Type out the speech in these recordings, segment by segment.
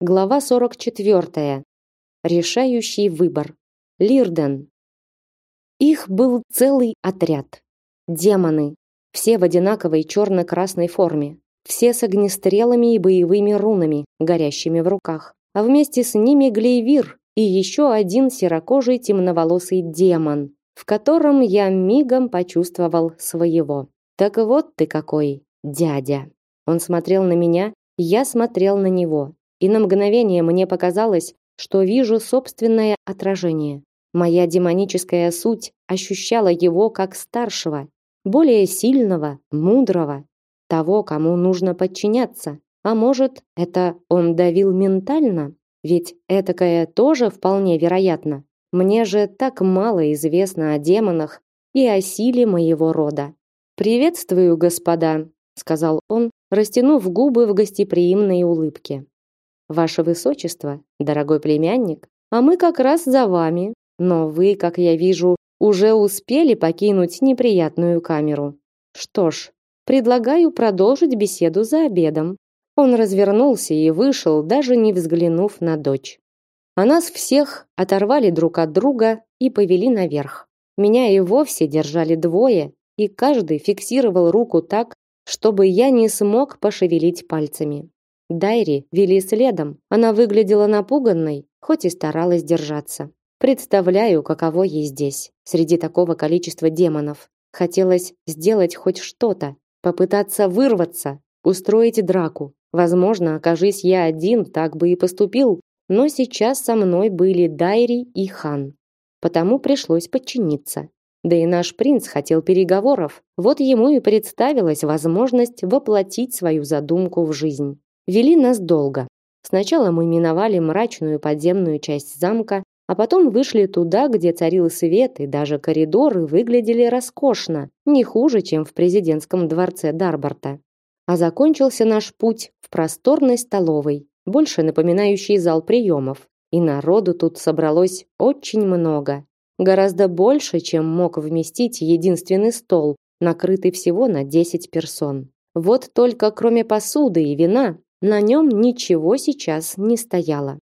Глава 44. Решающий выбор. Лирден. Их был целый отряд. Демоны, все в одинаковой черно-красной форме, все с огнестрелами и боевыми рунами, горящими в руках. А вместе с ними Глейвир и еще один серокожий темноволосый демон, в котором я мигом почувствовал своего. Так вот ты какой, дядя. Он смотрел на меня, я смотрел на него и на мгновение мне показалось, что вижу собственное отражение. Моя демоническая суть ощущала его как старшего, более сильного, мудрого, того, кому нужно подчиняться. А может, это он давил ментально? Ведь этакое тоже вполне вероятно. Мне же так мало известно о демонах и о силе моего рода. «Приветствую, господа», — сказал он, растянув губы в гостеприимной улыбке. Ваше высочество, дорогой племянник, а мы как раз за вами. Но вы, как я вижу, уже успели покинуть неприятную камеру. Что ж, предлагаю продолжить беседу за обедом. Он развернулся и вышел, даже не взглянув на дочь. А нас всех оторвали друг от друга и повели наверх. Меня и вовсе держали двое, и каждый фиксировал руку так, чтобы я не смог пошевелить пальцами. Дайри вели следом. Она выглядела напуганной, хоть и старалась держаться. Представляю, каково ей здесь, среди такого количества демонов. Хотелось сделать хоть что-то, попытаться вырваться, устроить драку. Возможно, окажись я один, так бы и поступил, но сейчас со мной были Дайри и Хан. Потому пришлось подчиниться. Да и наш принц хотел переговоров. Вот ему и представилась возможность воплотить свою задумку в жизнь. Вели нас долго. Сначала мы миновали мрачную подземную часть замка, а потом вышли туда, где царил свет, и даже коридоры выглядели роскошно, не хуже, чем в президентском дворце Дарборта. А закончился наш путь в просторной столовой, больше напоминающей зал приемов. И народу тут собралось очень много. Гораздо больше, чем мог вместить единственный стол, накрытый всего на 10 персон. Вот только кроме посуды и вина на нем ничего сейчас не стояло.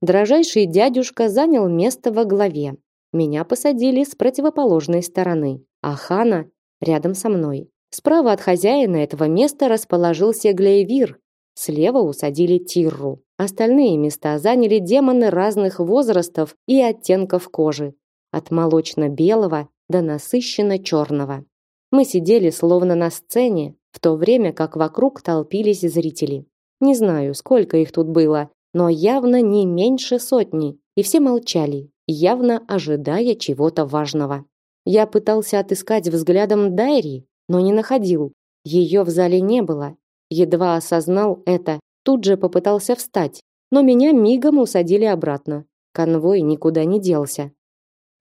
Дрожайший дядюшка занял место во главе. Меня посадили с противоположной стороны, а Хана рядом со мной. Справа от хозяина этого места расположился Глейвир, слева усадили Тирру. Остальные места заняли демоны разных возрастов и оттенков кожи, от молочно-белого до насыщенно-черного. Мы сидели словно на сцене, в то время как вокруг толпились зрители. Не знаю, сколько их тут было, но явно не меньше сотни, и все молчали, явно ожидая чего-то важного. Я пытался отыскать взглядом Дайри, но не находил. Ее в зале не было. Едва осознал это, тут же попытался встать, но меня мигом усадили обратно. Конвой никуда не делся.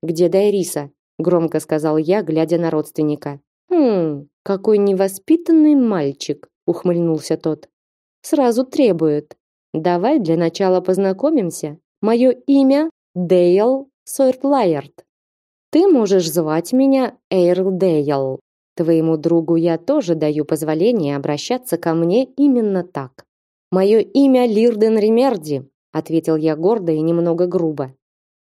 Где Дайриса? громко сказал я, глядя на родственника. Хм, какой невоспитанный мальчик, ухмыльнулся тот сразу требует. Давай для начала познакомимся. Мое имя Дейл Сойртлайерт. Ты можешь звать меня Эйрл Дейл. Твоему другу я тоже даю позволение обращаться ко мне именно так. Мое имя Лирден Ремерди, ответил я гордо и немного грубо.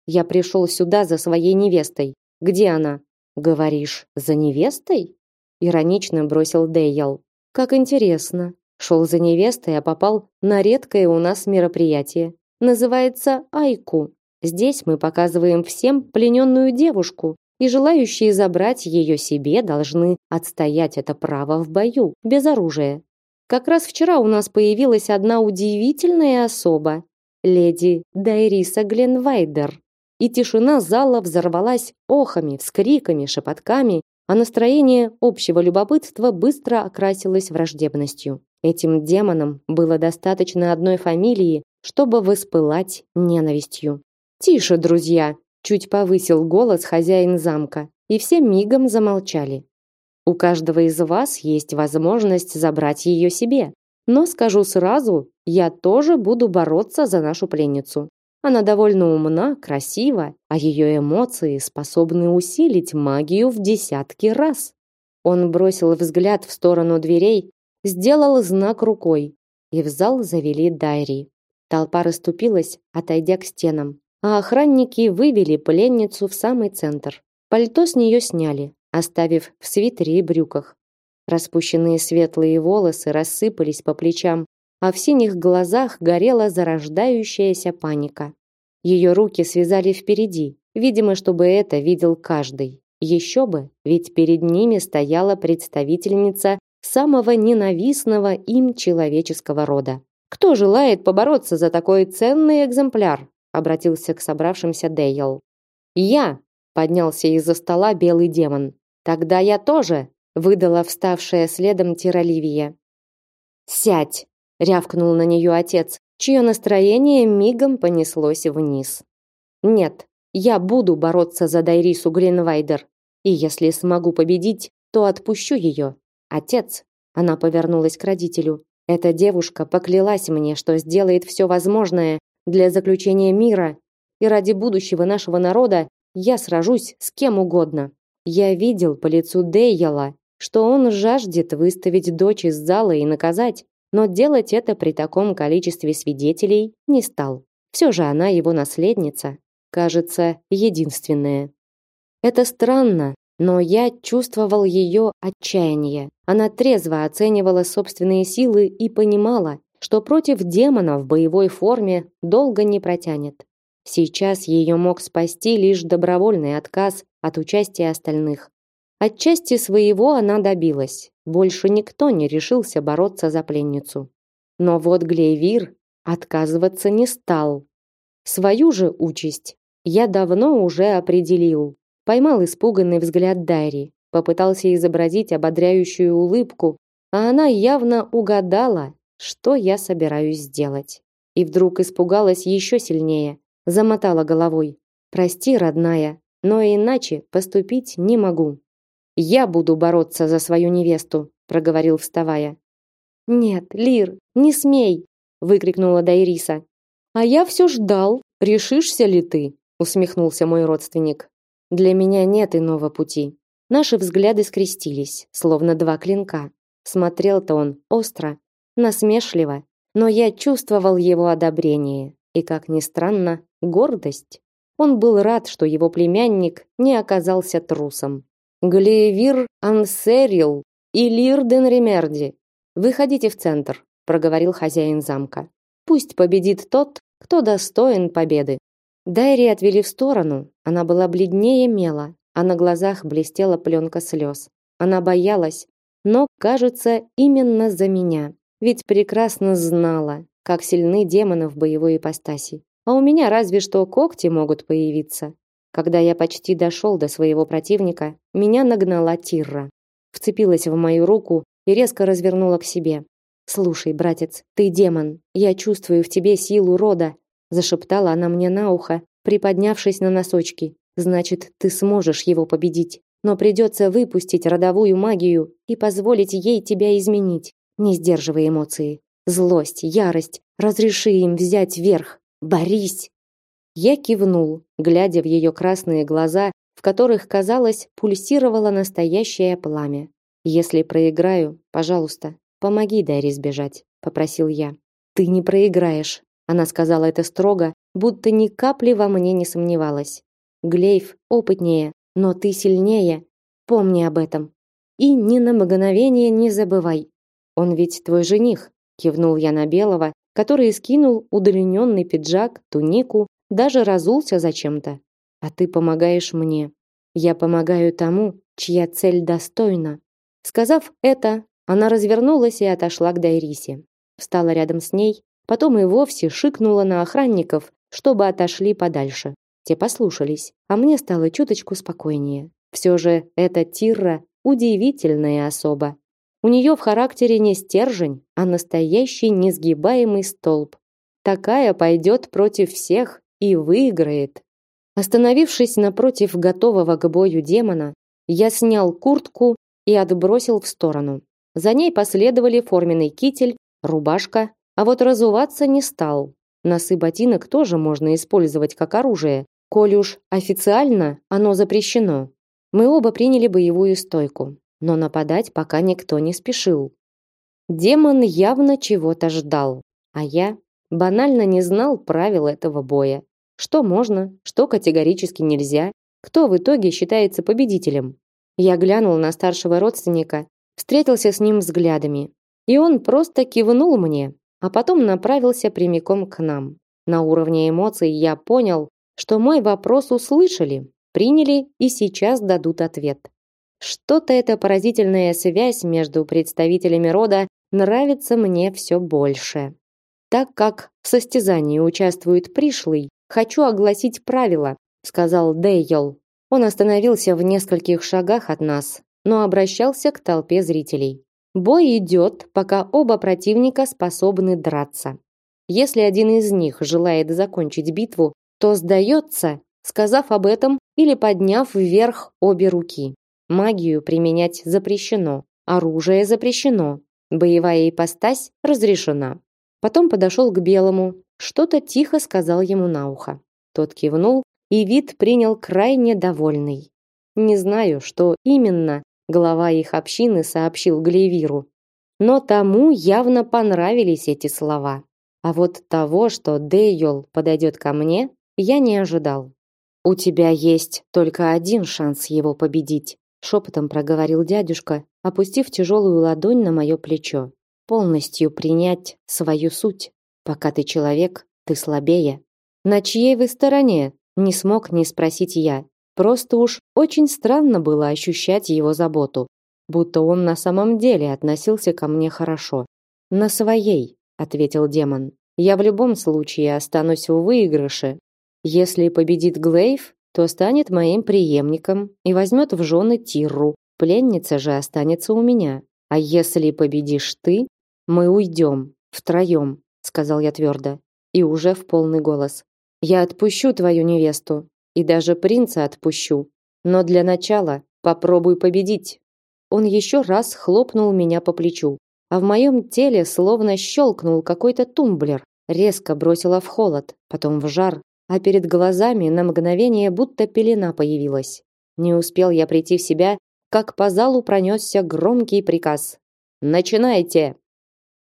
Я пришел сюда за своей невестой. Где она? Говоришь, за невестой? Иронично бросил Дейл. Как интересно. Шел за невестой, а попал на редкое у нас мероприятие. Называется Айку. Здесь мы показываем всем плененную девушку, и желающие забрать ее себе должны отстоять это право в бою, без оружия. Как раз вчера у нас появилась одна удивительная особа, леди Дайриса Гленвайдер. И тишина зала взорвалась охами, вскриками, шепотками, а настроение общего любопытства быстро окрасилось враждебностью. Этим демонам было достаточно одной фамилии, чтобы воспылать ненавистью. «Тише, друзья!» – чуть повысил голос хозяин замка, и все мигом замолчали. «У каждого из вас есть возможность забрать ее себе. Но скажу сразу, я тоже буду бороться за нашу пленницу. Она довольно умна, красива, а ее эмоции способны усилить магию в десятки раз. Он бросил взгляд в сторону дверей, сделал знак рукой, и в зал завели Дайри. Толпа расступилась, отойдя к стенам, а охранники вывели пленницу в самый центр. Пальто с нее сняли, оставив в свитере и брюках. Распущенные светлые волосы рассыпались по плечам, а в синих глазах горела зарождающаяся паника. Ее руки связали впереди, видимо, чтобы это видел каждый. Еще бы, ведь перед ними стояла представительница самого ненавистного им человеческого рода. Кто желает побороться за такой ценный экземпляр? обратился к собравшимся Дейл. Я, поднялся из-за стола белый демон. Тогда я тоже, выдала вставшая следом Тираливия. Сядь, рявкнул на нее отец, чье настроение мигом понеслось вниз. Нет, я буду бороться за Дайрису Гринвайдер, и если смогу победить, то отпущу ее. Отец, она повернулась к родителю. Эта девушка поклялась мне, что сделает все возможное для заключения мира, и ради будущего нашего народа я сражусь с кем угодно. Я видел по лицу Дейяла, что он жаждет выставить дочь из зала и наказать, но делать это при таком количестве свидетелей не стал. Все же она его наследница, кажется, единственная. Это странно, но я чувствовал ее отчаяние. Она трезво оценивала собственные силы и понимала, что против демона в боевой форме долго не протянет. Сейчас ее мог спасти лишь добровольный отказ от участия остальных. Отчасти своего она добилась. Больше никто не решился бороться за пленницу. Но вот Глейвир отказываться не стал. Свою же участь я давно уже определил. Поймал испуганный взгляд Дайри, попытался изобразить ободряющую улыбку, а она явно угадала, что я собираюсь сделать. И вдруг испугалась еще сильнее, замотала головой. Прости, родная, но иначе поступить не могу. Я буду бороться за свою невесту, проговорил, вставая. Нет, Лир, не смей, выкрикнула Дайриса. А я все ждал, решишься ли ты? усмехнулся мой родственник. Для меня нет иного пути. Наши взгляды скрестились, словно два клинка. Смотрел-то он остро, насмешливо, но я чувствовал его одобрение и, как ни странно, гордость. Он был рад, что его племянник не оказался трусом. Глеевир Ансерил и Лирден Ремерди, выходите в центр, проговорил хозяин замка. Пусть победит тот, кто достоин победы. Дайри отвели в сторону. Она была бледнее мела, а на глазах блестела пленка слез. Она боялась, но, кажется, именно за меня ведь прекрасно знала, как сильны демоны в боевой ипостаси. А у меня разве что когти могут появиться. Когда я почти дошел до своего противника, меня нагнала Тирра. Вцепилась в мою руку и резко развернула к себе. «Слушай, братец, ты демон. Я чувствую в тебе силу рода», зашептала она мне на ухо, приподнявшись на носочки. «Значит, ты сможешь его победить. Но придется выпустить родовую магию и позволить ей тебя изменить не сдерживая эмоции. Злость, ярость, разреши им взять верх. Борись. Я кивнул, глядя в ее красные глаза, в которых, казалось, пульсировало настоящее пламя. Если проиграю, пожалуйста, помоги Дарье сбежать, попросил я. Ты не проиграешь, она сказала это строго, будто ни капли во мне не сомневалась. Глейф опытнее, но ты сильнее. Помни об этом. И ни на мгновение не забывай, он ведь твой жених, кивнул я на Белого, который скинул удлиненный пиджак, тунику, даже разулся зачем-то. А ты помогаешь мне. Я помогаю тому, чья цель достойна. Сказав это, она развернулась и отошла к Дайрисе. Встала рядом с ней, потом и вовсе шикнула на охранников, чтобы отошли подальше. Те послушались, а мне стало чуточку спокойнее. Все же эта Тирра удивительная особа. У нее в характере не стержень, а настоящий несгибаемый столб. Такая пойдет против всех и выиграет. Остановившись напротив готового к бою демона, я снял куртку и отбросил в сторону. За ней последовали форменный китель, рубашка, а вот разуваться не стал. Носы ботинок тоже можно использовать как оружие, коль уж официально оно запрещено. Мы оба приняли боевую стойку но нападать пока никто не спешил. Демон явно чего-то ждал, а я банально не знал правил этого боя. Что можно, что категорически нельзя, кто в итоге считается победителем. Я глянул на старшего родственника, встретился с ним взглядами, и он просто кивнул мне, а потом направился прямиком к нам. На уровне эмоций я понял, что мой вопрос услышали, приняли и сейчас дадут ответ. Что-то эта поразительная связь между представителями рода нравится мне все больше. Так как в состязании участвует пришлый, хочу огласить правила, сказал Деййол. Он остановился в нескольких шагах от нас, но обращался к толпе зрителей. Бой идет, пока оба противника способны драться. Если один из них желает закончить битву, то сдается, сказав об этом или подняв вверх обе руки. Магию применять запрещено, оружие запрещено, боевая ипостась разрешена. Потом подошел к белому, что-то тихо сказал ему на ухо. Тот кивнул, и вид принял крайне довольный. Не знаю, что именно глава их общины сообщил Глевиру, но тому явно понравились эти слова. А вот того, что Дейол подойдет ко мне, я не ожидал. У тебя есть только один шанс его победить, шепотом проговорил дядюшка, опустив тяжелую ладонь на мое плечо. Полностью принять свою суть. Пока ты человек, ты слабее. На чьей вы стороне? Не смог не спросить я. Просто уж очень странно было ощущать его заботу, будто он на самом деле относился ко мне хорошо. На своей, ответил демон. Я в любом случае останусь в выигрыше. Если победит Глейв, то станет моим преемником и возьмет в жены Тирру. Пленница же останется у меня. А если победишь ты, мы уйдем втроем, сказал я твердо и уже в полный голос. Я отпущу твою невесту и даже принца отпущу, но для начала попробуй победить. Он еще раз хлопнул меня по плечу, а в моем теле словно щелкнул какой-то тумблер, резко бросило в холод, потом в жар, а перед глазами на мгновение будто пелена появилась. Не успел я прийти в себя, как по залу пронесся громкий приказ: "Начинайте!"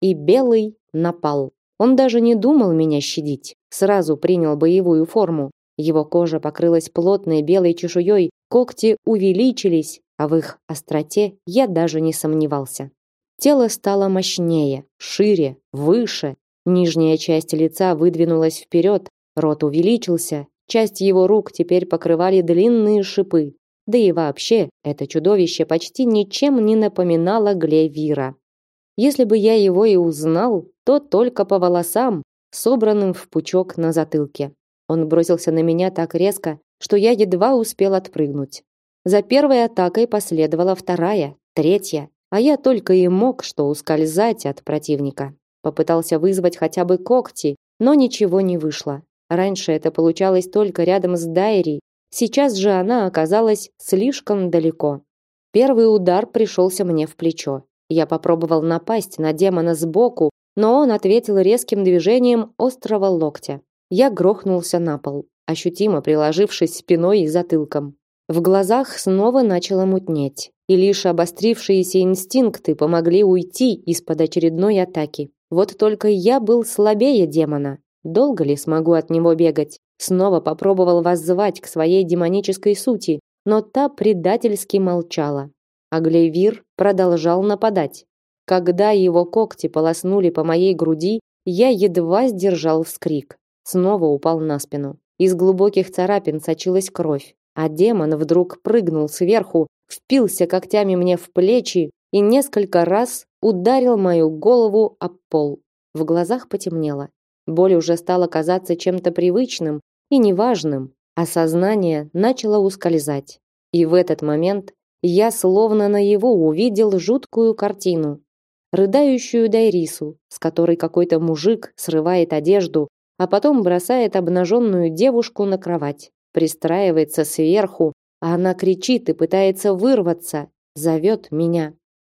И белый напал. Он даже не думал меня щадить, сразу принял боевую форму. Его кожа покрылась плотной белой чешуей, когти увеличились, а в их остроте я даже не сомневался. Тело стало мощнее, шире, выше. Нижняя часть лица выдвинулась вперед, рот увеличился, часть его рук теперь покрывали длинные шипы. Да и вообще, это чудовище почти ничем не напоминало Глевира. Если бы я его и узнал, то только по волосам, собранным в пучок на затылке. Он бросился на меня так резко, что я едва успел отпрыгнуть. За первой атакой последовала вторая, третья, а я только и мог что ускользать от противника. Попытался вызвать хотя бы когти, но ничего не вышло. Раньше это получалось только рядом с Дайри, сейчас же она оказалась слишком далеко. Первый удар пришелся мне в плечо. Я попробовал напасть на демона сбоку, но он ответил резким движением острого локтя. Я грохнулся на пол, ощутимо приложившись спиной и затылком. В глазах снова начало мутнеть и лишь обострившиеся инстинкты помогли уйти из-под очередной атаки. Вот только я был слабее демона. Долго ли смогу от него бегать? Снова попробовал воззвать к своей демонической сути, но та предательски молчала. А Глейвир продолжал нападать. Когда его когти полоснули по моей груди, я едва сдержал вскрик. Снова упал на спину. Из глубоких царапин сочилась кровь, а демон вдруг прыгнул сверху, впился когтями мне в плечи и несколько раз ударил мою голову об пол. В глазах потемнело. Боль уже стала казаться чем-то привычным и неважным, а сознание начало ускользать. И в этот момент я словно на его увидел жуткую картину. Рыдающую Дайрису, с которой какой-то мужик срывает одежду, а потом бросает обнаженную девушку на кровать, пристраивается сверху, а она кричит и пытается вырваться, зовет меня.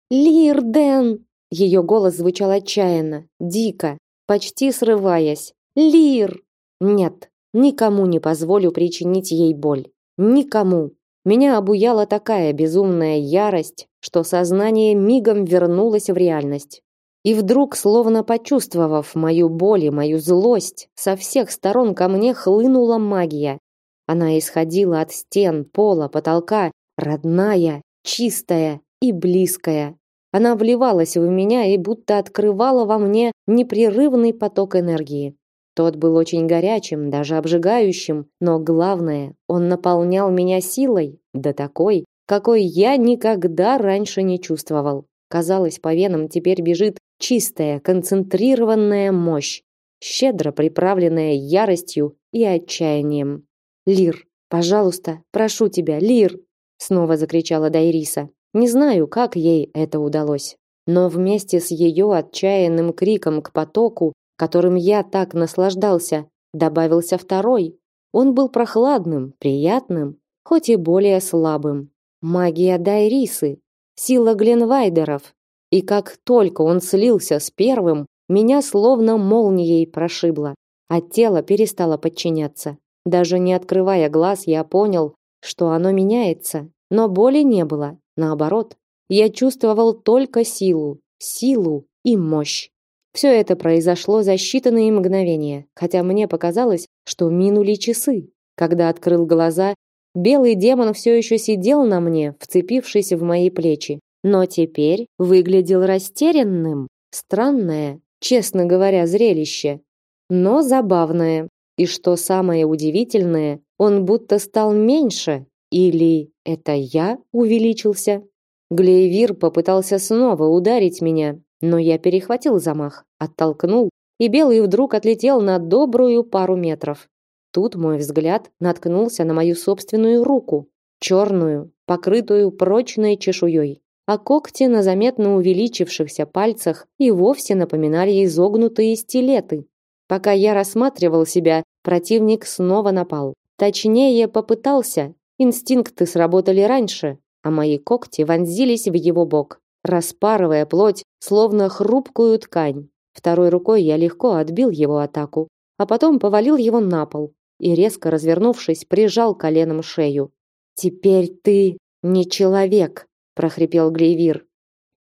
«Лирден!» Ее голос звучал отчаянно, дико, почти срываясь. «Лир!» Нет, никому не позволю причинить ей боль. Никому. Меня обуяла такая безумная ярость, что сознание мигом вернулось в реальность. И вдруг, словно почувствовав мою боль и мою злость, со всех сторон ко мне хлынула магия. Она исходила от стен, пола, потолка, родная, чистая и близкая. Она вливалась в меня и будто открывала во мне непрерывный поток энергии. Тот был очень горячим, даже обжигающим, но главное, он наполнял меня силой, да такой, какой я никогда раньше не чувствовал. Казалось, по венам теперь бежит чистая, концентрированная мощь, щедро приправленная яростью и отчаянием. Лир, пожалуйста, прошу тебя, Лир, снова закричала Дайриса. Не знаю, как ей это удалось, но вместе с ее отчаянным криком к потоку, которым я так наслаждался, добавился второй. Он был прохладным, приятным, хоть и более слабым. Магия Дайрисы, сила Гленвайдеров. И как только он слился с первым, меня словно молнией прошибло, а тело перестало подчиняться. Даже не открывая глаз, я понял, что оно меняется, но боли не было. Наоборот, я чувствовал только силу, силу и мощь. Все это произошло за считанные мгновения, хотя мне показалось, что минули часы. Когда открыл глаза, белый демон все еще сидел на мне, вцепившись в мои плечи, но теперь выглядел растерянным. Странное, честно говоря, зрелище, но забавное. И что самое удивительное, он будто стал меньше, или это я увеличился? Глейвир попытался снова ударить меня, но я перехватил замах, оттолкнул, и белый вдруг отлетел на добрую пару метров. Тут мой взгляд наткнулся на мою собственную руку, черную, покрытую прочной чешуей, а когти на заметно увеличившихся пальцах и вовсе напоминали изогнутые стилеты. Пока я рассматривал себя, противник снова напал. Точнее, попытался, Инстинкты сработали раньше, а мои когти вонзились в его бок, распарывая плоть, словно хрупкую ткань. Второй рукой я легко отбил его атаку, а потом повалил его на пол и резко развернувшись, прижал коленом шею. Теперь ты не человек, прохрипел Глейвир.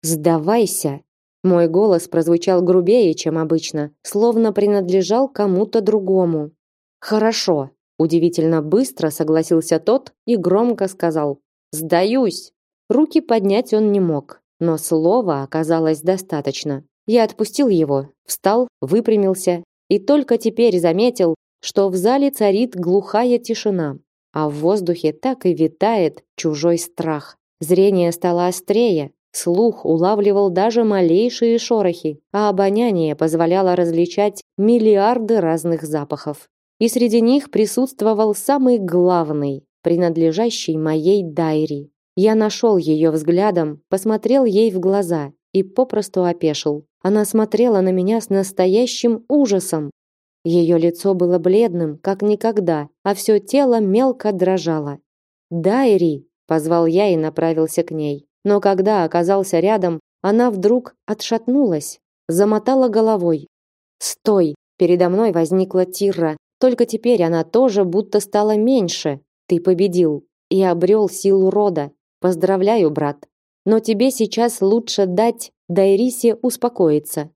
Сдавайся. Мой голос прозвучал грубее, чем обычно, словно принадлежал кому-то другому. Хорошо, Удивительно быстро согласился тот и громко сказал: "Сдаюсь". Руки поднять он не мог, но слова оказалось достаточно. Я отпустил его, встал, выпрямился и только теперь заметил, что в зале царит глухая тишина, а в воздухе так и витает чужой страх. Зрение стало острее, слух улавливал даже малейшие шорохи, а обоняние позволяло различать миллиарды разных запахов и среди них присутствовал самый главный, принадлежащий моей Дайри. Я нашел ее взглядом, посмотрел ей в глаза и попросту опешил. Она смотрела на меня с настоящим ужасом. Ее лицо было бледным, как никогда, а все тело мелко дрожало. "Дайри", позвал я и направился к ней. Но когда оказался рядом, она вдруг отшатнулась, замотала головой. "Стой!" Передо мной возникла Тирра, только теперь она тоже будто стала меньше. Ты победил и обрел силу рода. Поздравляю, брат. Но тебе сейчас лучше дать Дайрисе успокоиться.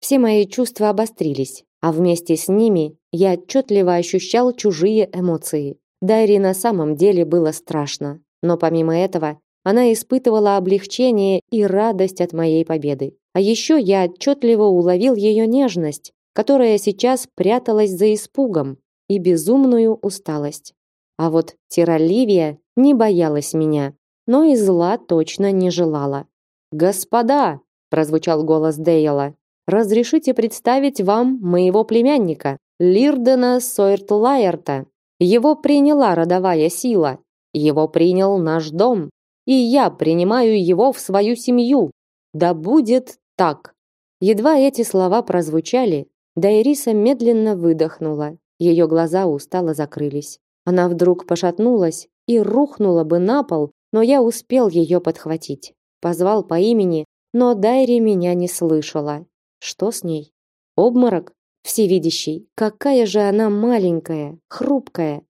Все мои чувства обострились, а вместе с ними я отчетливо ощущал чужие эмоции. Дайри на самом деле было страшно, но помимо этого она испытывала облегчение и радость от моей победы. А еще я отчетливо уловил ее нежность, которая сейчас пряталась за испугом и безумную усталость. А вот Тираливия не боялась меня, но и зла точно не желала. «Господа!» – прозвучал голос Дейла. «Разрешите представить вам моего племянника, Лирдена Сойртлайерта. Его приняла родовая сила, его принял наш дом, и я принимаю его в свою семью. Да будет так!» Едва эти слова прозвучали, Дайриса медленно выдохнула. Ее глаза устало закрылись. Она вдруг пошатнулась и рухнула бы на пол, но я успел ее подхватить. Позвал по имени, но Дайри меня не слышала. Что с ней? Обморок? Всевидящий. Какая же она маленькая, хрупкая.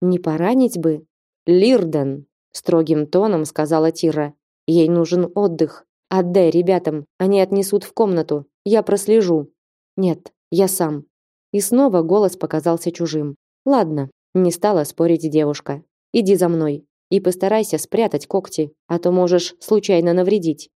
Не поранить бы. Лирден, строгим тоном сказала Тира. Ей нужен отдых. Отдай ребятам, они отнесут в комнату. Я прослежу. Нет, я сам. И снова голос показался чужим. Ладно, не стала спорить девушка. Иди за мной и постарайся спрятать когти, а то можешь случайно навредить.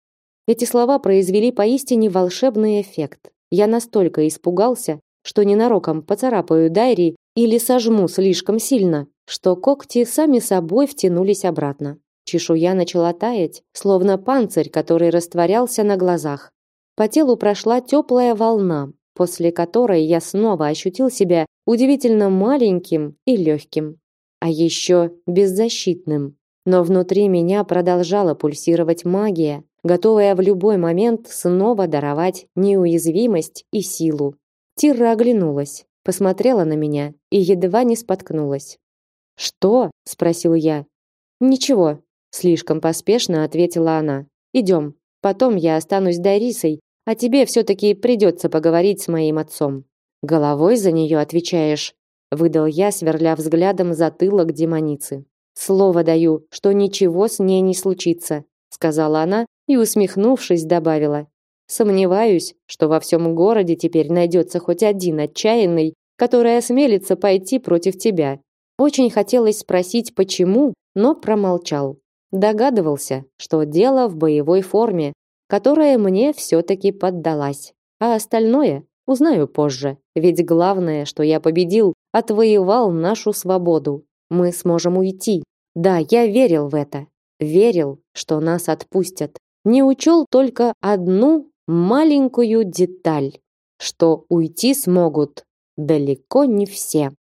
Эти слова произвели поистине волшебный эффект. Я настолько испугался, что ненароком поцарапаю Дайри или сожму слишком сильно, что когти сами собой втянулись обратно. Чешуя начала таять, словно панцирь, который растворялся на глазах. По телу прошла теплая волна, после которой я снова ощутил себя удивительно маленьким и легким, а еще беззащитным. Но внутри меня продолжала пульсировать магия, готовая в любой момент снова даровать неуязвимость и силу. Тирра оглянулась, посмотрела на меня и едва не споткнулась. «Что?» – спросил я. «Ничего», – слишком поспешно ответила она. «Идем. Потом я останусь с Дарисой, а тебе все-таки придется поговорить с моим отцом». «Головой за нее отвечаешь?» – выдал я, сверля взглядом затылок демоницы. «Слово даю, что ничего с ней не случится», – сказала она и, усмехнувшись, добавила. «Сомневаюсь, что во всем городе теперь найдется хоть один отчаянный, который осмелится пойти против тебя. Очень хотелось спросить, почему, но промолчал. Догадывался, что дело в боевой форме, которая мне все-таки поддалась. А остальное узнаю позже. Ведь главное, что я победил, отвоевал нашу свободу. Мы сможем уйти. Да, я верил в это. Верил, что нас отпустят. Не учел только одну маленькую деталь, что уйти смогут далеко не все.